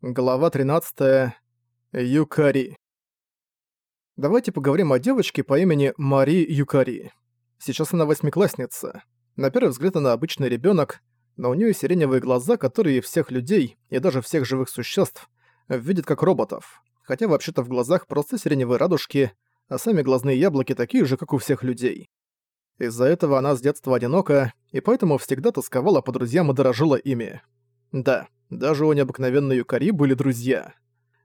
Глава 13. Юкари. Давайте поговорим о девочке по имени Мари Юкари. Сейчас она восьмиклассница. На первый взгляд она обычный ребенок, но у нее сиреневые глаза, которые всех людей и даже всех живых существ видят как роботов. Хотя вообще-то в глазах просто сиреневые радужки, а сами глазные яблоки такие же, как у всех людей. Из-за этого она с детства одинока, и поэтому всегда тосковала по друзьям и дорожила ими. Да, даже у необыкновенной Юкари были друзья.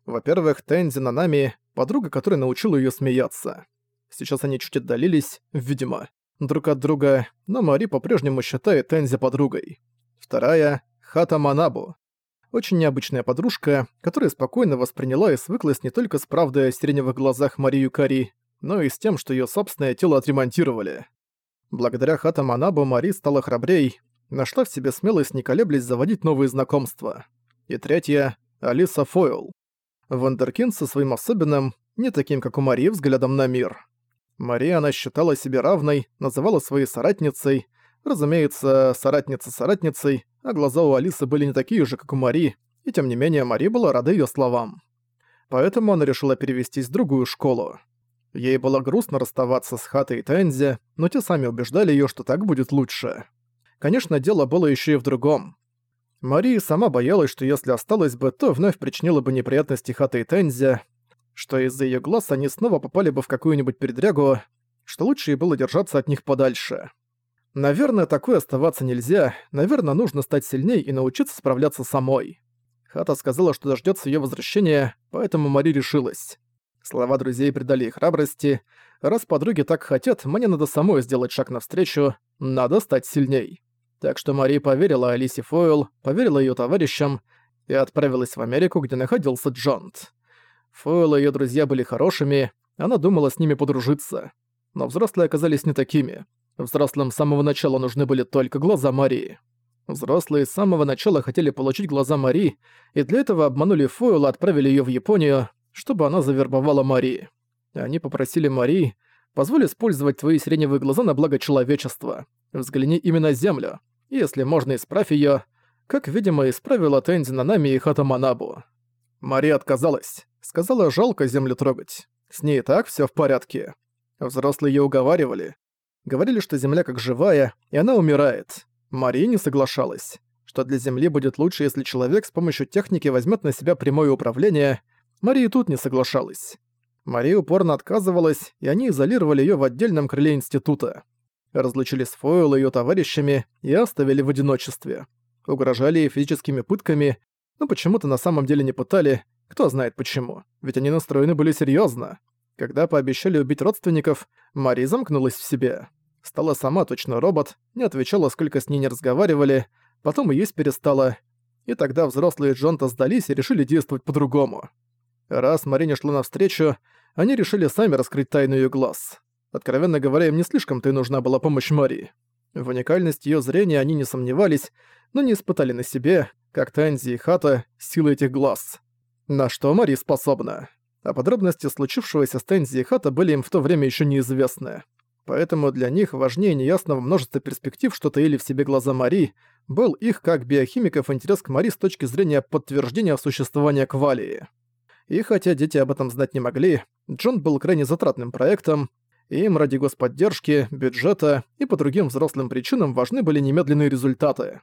Во-первых, Тензи Нанами, подруга, которая научила её смеяться. Сейчас они чуть отдалились, видимо, друг от друга, но Мари по-прежнему считает Тензи подругой. Вторая — Хата Манабу. Очень необычная подружка, которая спокойно восприняла и свыклась не только с правдой о сиреневых глазах Мари Юкари, но и с тем, что её собственное тело отремонтировали. Благодаря Хата Манабу Мари стала храбрей, нашла в себе смелость, не колеблясь заводить новые знакомства. И третья — Алиса Фойл. Вандеркинд со своим особенным, не таким, как у Марии, взглядом на мир. Мария она считала себя равной, называла своей соратницей, разумеется, соратница соратницей, а глаза у Алисы были не такие же, как у Мари, и тем не менее Мари была рада ее словам. Поэтому она решила перевестись в другую школу. Ей было грустно расставаться с Хатой и Тензи, но те сами убеждали ее, что так будет лучше. Конечно, дело было еще и в другом. Мария сама боялась, что если осталась бы, то вновь причинила бы неприятности Хата и Тензи, что из-за ее глаз они снова попали бы в какую-нибудь передрягу, что лучше ей было держаться от них подальше. Наверное, такое оставаться нельзя, наверное, нужно стать сильней и научиться справляться самой. Хата сказала, что дождется ее возвращения, поэтому Мари решилась. Слова друзей придали ей храбрости. Раз подруги так хотят, мне надо самой сделать шаг навстречу, надо стать сильней. Так что Мари поверила Алисе Фойл, поверила ее товарищам и отправилась в Америку, где находился Джонт. Фойл и ее друзья были хорошими, она думала с ними подружиться. Но взрослые оказались не такими. Взрослым с самого начала нужны были только глаза Марии. Взрослые с самого начала хотели получить глаза Мари, и для этого обманули Фойл и отправили ее в Японию, чтобы она завербовала Мари. Они попросили Мари, позволь использовать твои сиреневые глаза на благо человечества. Взгляни именно на Если можно, исправь её, как, видимо, исправила Тензи Нанами и Хата Манабу. Мария отказалась. Сказала, жалко землю трогать. С ней и так всё в порядке. Взрослые её уговаривали. Говорили, что земля как живая, и она умирает. Мария не соглашалась. Что для Земли будет лучше, если человек с помощью техники возьмет на себя прямое управление. Мария тут не соглашалась. Мария упорно отказывалась, и они изолировали её в отдельном крыле института разлучили с Фойл и её товарищами и оставили в одиночестве. Угрожали ей физическими пытками, но почему-то на самом деле не пытали, кто знает почему, ведь они настроены были серьёзно. Когда пообещали убить родственников, Мари замкнулась в себе. Стала сама точно робот, не отвечала, сколько с ней не разговаривали, потом и есть перестала. И тогда взрослые Джонта сдались и решили действовать по-другому. Раз Мари не шла навстречу, они решили сами раскрыть тайну её глаз. Откровенно говоря, им не слишком-то и нужна была помощь Марии. В уникальности её зрения они не сомневались, но не испытали на себе, как Танзи и Хата, силы этих глаз. На что Мари способна. А подробности случившегося с Тензи и Хата были им в то время ещё неизвестны. Поэтому для них важнее неясного множества перспектив, что таили в себе глаза Мари, был их как биохимиков интерес к Мари с точки зрения подтверждения существования квалии. И хотя дети об этом знать не могли, Джон был крайне затратным проектом, им ради господдержки, бюджета и по другим взрослым причинам важны были немедленные результаты.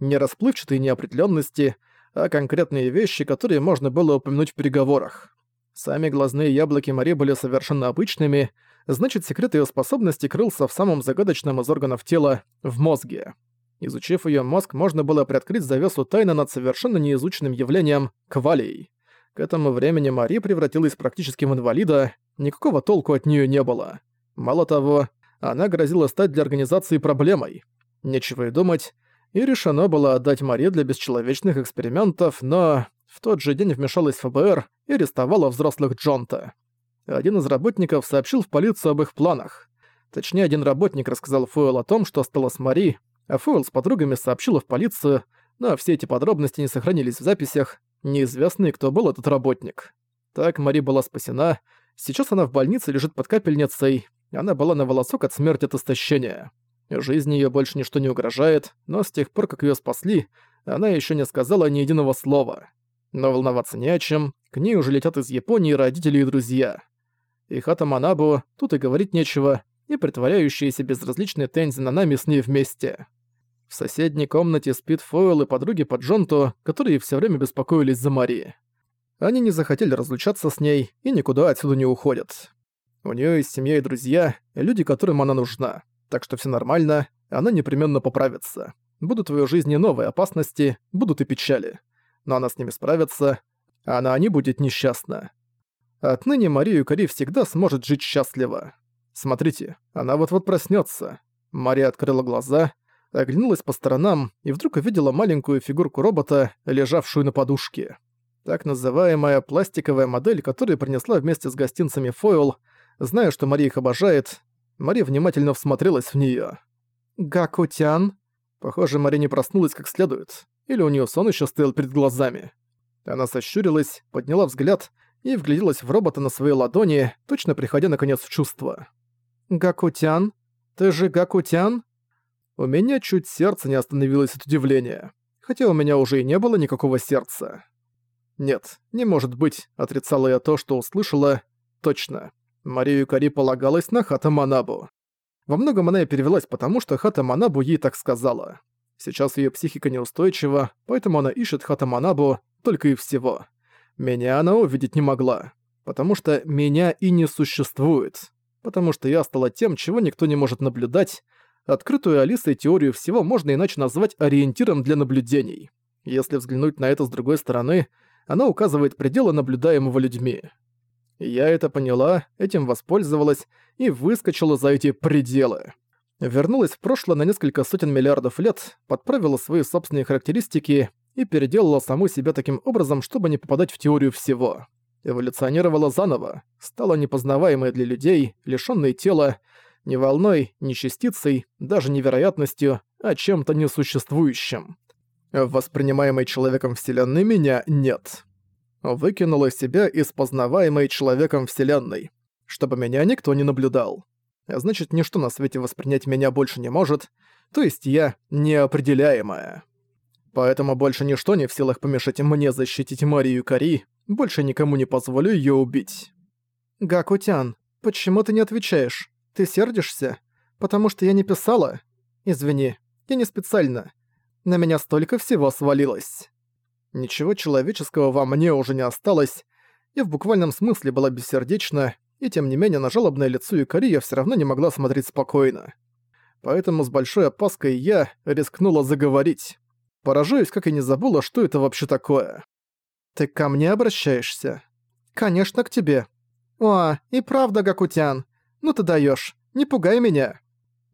Не расплывчатые неопределенности, а конкретные вещи, которые можно было упомянуть в переговорах. Сами глазные яблоки Мари были совершенно обычными, значит, секрет ее способности крылся в самом загадочном из органов тела – в мозге. Изучив ее мозг, можно было приоткрыть завесу тайны над совершенно неизученным явлением – квалией. К этому времени Мари превратилась практически в инвалида, никакого толку от нее не было. Мало того, она грозила стать для организации проблемой. Нечего и думать, и решено было отдать Мари для бесчеловечных экспериментов, но в тот же день вмешалась ФБР и арестовала взрослых Джонта. Один из работников сообщил в полицию об их планах. Точнее, один работник рассказал Фойл о том, что стало с Мари, а Фойл с подругами сообщила в полицию, но все эти подробности не сохранились в записях, неизвестно, кто был этот работник. Так Мари была спасена, сейчас она в больнице лежит под капельницей, она была на волосок от смерти от истощения. Жизни её больше ничто не угрожает, но с тех пор, как её спасли, она ещё не сказала ни единого слова. Но волноваться не о чем, к ней уже летят из Японии родители и друзья. И Манабу, тут и говорить нечего, и притворяющиеся безразличные Тензи на нами с ней вместе. В соседней комнате спит Фойл и подруги по Джонту, которые все время беспокоились за Мари. Они не захотели разлучаться с ней и никуда отсюда не уходят. У нее есть семья и друзья, люди, которым она нужна. Так что все нормально, она непременно поправится. Будут в ее жизни новые опасности, будут и печали. Но она с ними справится, а она не будет несчастна. Отныне Марию Кари всегда сможет жить счастливо. Смотрите, она вот-вот проснется. Мария открыла глаза, оглянулась по сторонам и вдруг увидела маленькую фигурку робота, лежавшую на подушке. Так называемая пластиковая модель, которую принесла вместе с гостинцами Фойл, зная, что Мария их обожает, Мария внимательно всмотрелась в неё. «Гакутян?» Похоже, Мария не проснулась как следует. Или у неё сон ещё стоял перед глазами. Она сощурилась, подняла взгляд и вгляделась в робота на своей ладони, точно приходя наконец в чувство. «Гакутян? Ты же Гакутян?» У меня чуть сердце не остановилось от удивления. Хотя у меня уже и не было никакого сердца. Нет, не может быть, отрицала я то, что услышала. Точно. Марию Кари полагалась на Хата Манабу. Во многом она и перевелась потому, что Хата Манабу ей так сказала. Сейчас ее психика неустойчива, поэтому она ищет Хата Манабу только и всего. Меня она увидеть не могла, потому что меня и не существует. Потому что я стала тем, чего никто не может наблюдать. Открытую Алисой теорию всего можно иначе назвать ориентиром для наблюдений. Если взглянуть на это с другой стороны, она указывает пределы наблюдаемого людьми. Я это поняла, этим воспользовалась и выскочила за эти пределы. Вернулась в прошлое на несколько сотен миллиардов лет, подправила свои собственные характеристики и переделала саму себя таким образом, чтобы не попадать в теорию всего. Эволюционировала заново, стала непознаваемой для людей, лишённой тела, ни волной, ни частицей, даже невероятностью, а чем-то несуществующим. В воспринимаемой человеком Вселенной меня нет. Выкинула себя из познаваемой человеком Вселенной, чтобы меня никто не наблюдал. Значит, ничто на свете воспринять меня больше не может, то есть я неопределяемая. Поэтому больше ничто не в силах помешать мне защитить Марию Кари, больше никому не позволю её убить. Гакутян, почему ты не отвечаешь? Ты сердишься? Потому что я не писала? Извини, я не специально. На меня столько всего свалилось. Ничего человеческого во мне уже не осталось. Я в буквальном смысле была бессердечна, и тем не менее на жалобное лицо Юкари я всё равно не могла смотреть спокойно. Поэтому с большой опаской я рискнула заговорить. Поражаюсь, как и не забыла, что это вообще такое. «Ты ко мне обращаешься?» «Конечно, к тебе». «О, и правда, Гакутян. Ну ты даёшь. Не пугай меня».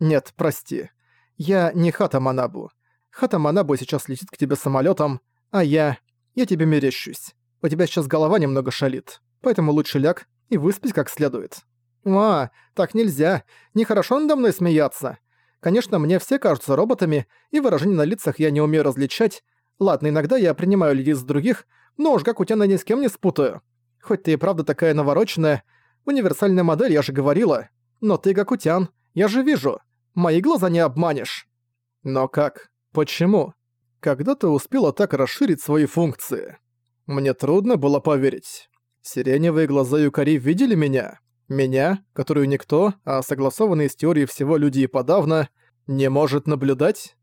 «Нет, прости. Я не Хата Манабу. Хата Манабу сейчас летит к тебе самолётом, а я... Я тебе мерещусь. У тебя сейчас голова немного шалит, поэтому лучше ляг и выспись как следует». «А, так нельзя. Нехорошо надо мной смеяться. Конечно, мне все кажутся роботами, и выражения на лицах я не умею различать. Ладно, иногда я принимаю людей за других, но уж как у тебя ни с кем не спутаю. Хоть ты и правда такая навороченная, универсальная модель, я же говорила. Но ты Гакутян, я же вижу. Мои глаза не обманешь. Но как? Почему? Когда ты успела так расширить свои функции? Мне трудно было поверить. Сиреневые глаза Юкари видели меня? Меня, которую никто, а согласованные с теорией всего люди и подавно, не может наблюдать?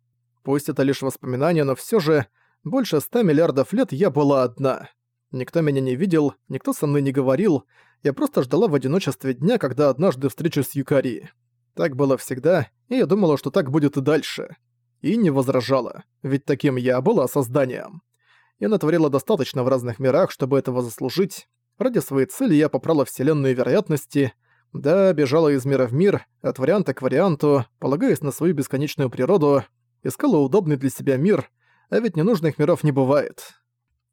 Пусть это лишь воспоминание, но все же больше ста миллиардов лет я была одна. Никто меня не видел, никто со мной не говорил, я просто ждала в одиночестве дня, когда однажды встречусь с Юкари. Так было всегда, и я думала, что так будет и дальше и не возражала, ведь таким я была созданием. Я натворила достаточно в разных мирах, чтобы этого заслужить. Ради своей цели я попрала вселенную вероятности, да, бежала из мира в мир, от варианта к варианту, полагаясь на свою бесконечную природу, искала удобный для себя мир, а ведь ненужных миров не бывает.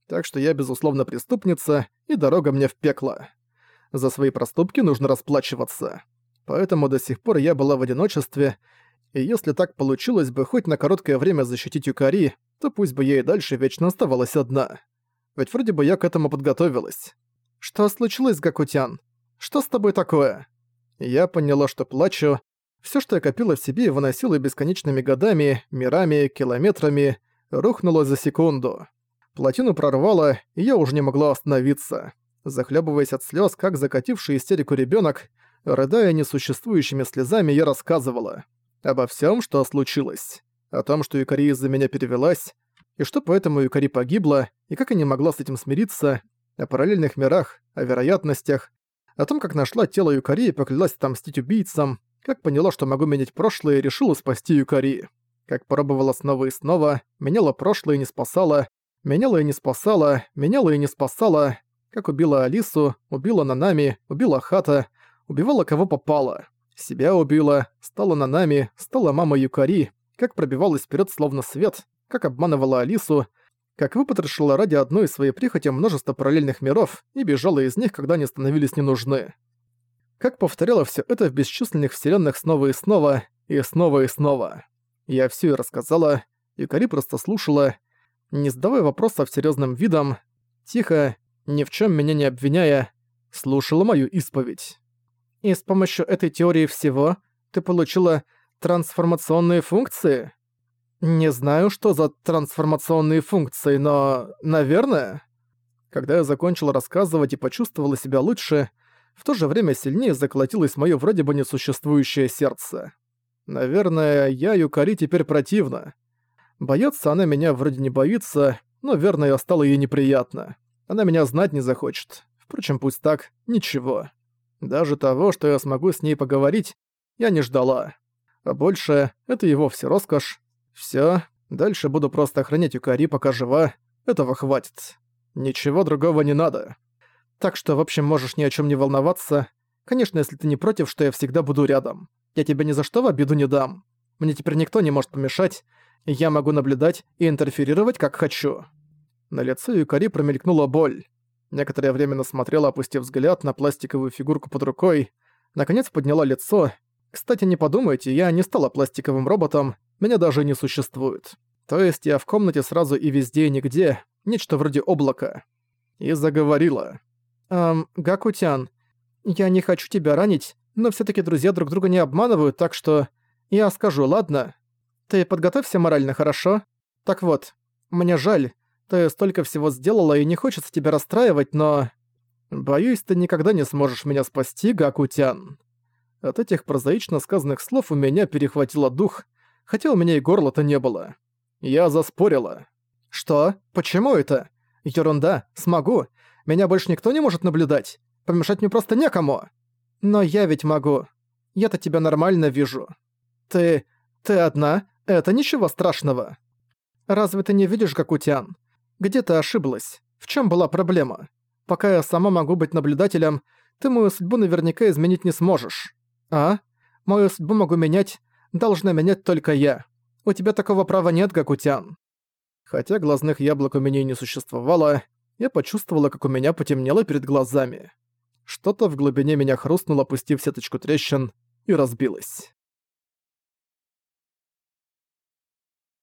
Так что я, безусловно, преступница, и дорога мне в пекло. За свои проступки нужно расплачиваться. Поэтому до сих пор я была в одиночестве, и если так получилось бы хоть на короткое время защитить Юкари, то пусть бы я и дальше вечно оставалась одна. Ведь вроде бы я к этому подготовилась. «Что случилось, Гакутян? Что с тобой такое?» Я поняла, что плачу. Все, что я копила в себе и выносила бесконечными годами, мирами, километрами, рухнуло за секунду. Плотину прорвало, и я уже не могла остановиться. Захлебываясь от слез, как закативший истерику ребенок, рыдая несуществующими слезами, я рассказывала обо всем, что случилось. О том, что Юкари из-за меня перевелась, и что поэтому Юкари погибла, и как я не могла с этим смириться, о параллельных мирах, о вероятностях, о том, как нашла тело Юкари и поклялась отомстить убийцам, как поняла, что могу менять прошлое и решила спасти Юкари. Как пробовала снова и снова, меняла прошлое и не спасала, меняла и не спасала, меняла и не спасала, как убила Алису, убила Нанами, убила Хата, убивала кого попало. Себя убила, стала Нанами, стала мамой Юкари, как пробивалась вперед словно свет, как обманывала Алису, как выпотрошила ради одной своей прихоти множество параллельных миров и бежала из них, когда они становились не нужны. Как повторяла все это в бесчисленных вселенных снова и снова, и снова и снова. Я все и рассказала, Юкари просто слушала, не задавая вопросов серьезным видом, тихо, ни в чем меня не обвиняя, слушала мою исповедь. И с помощью этой теории всего ты получила трансформационные функции? Не знаю, что за трансформационные функции, но... наверное... Когда я закончил рассказывать и почувствовала себя лучше, в то же время сильнее заколотилось моё вроде бы несуществующее сердце. Наверное, я Юкари теперь противно. Бояться она меня вроде не боится, но верно я стало ей неприятно. Она меня знать не захочет. Впрочем, пусть так, ничего. Даже того, что я смогу с ней поговорить, я не ждала. А больше — это и вовсе роскошь. Всё, дальше буду просто охранять Юкари, пока жива. Этого хватит. Ничего другого не надо. Так что, в общем, можешь ни о чём не волноваться. Конечно, если ты не против, что я всегда буду рядом. Я тебя ни за что в обиду не дам. Мне теперь никто не может помешать. Я могу наблюдать и интерферировать, как хочу». На лице Юкари промелькнула боль. Некоторое время она смотрела, опустив взгляд на пластиковую фигурку под рукой. Наконец подняла лицо. «Кстати, не подумайте, я не стала пластиковым роботом, меня даже не существует. То есть я в комнате сразу и везде и нигде, нечто вроде облака». И заговорила. «Эм, Гакутян, я не хочу тебя ранить, но все таки друзья друг друга не обманывают, так что... Я скажу, ладно? Ты подготовься морально, хорошо? Так вот, мне жаль, ты столько всего сделала и не хочется тебя расстраивать, но... Боюсь, ты никогда не сможешь меня спасти, Гакутян. От этих прозаично сказанных слов у меня перехватило дух, хотя у меня и горла-то не было. Я заспорила. Что? Почему это? Ерунда, смогу. Меня больше никто не может наблюдать. Помешать мне просто некому. Но я ведь могу. Я-то тебя нормально вижу. Ты... ты одна? Это ничего страшного. Разве ты не видишь, Гакутян? Где ты ошиблась? В чем была проблема? Пока я сама могу быть наблюдателем, ты мою судьбу наверняка изменить не сможешь. А? Мою судьбу могу менять, должна менять только я. У тебя такого права нет, Гакутян. Хотя глазных яблок у меня и не существовало, я почувствовала, как у меня потемнело перед глазами. Что-то в глубине меня хрустнуло, опустив сеточку трещин, и разбилось.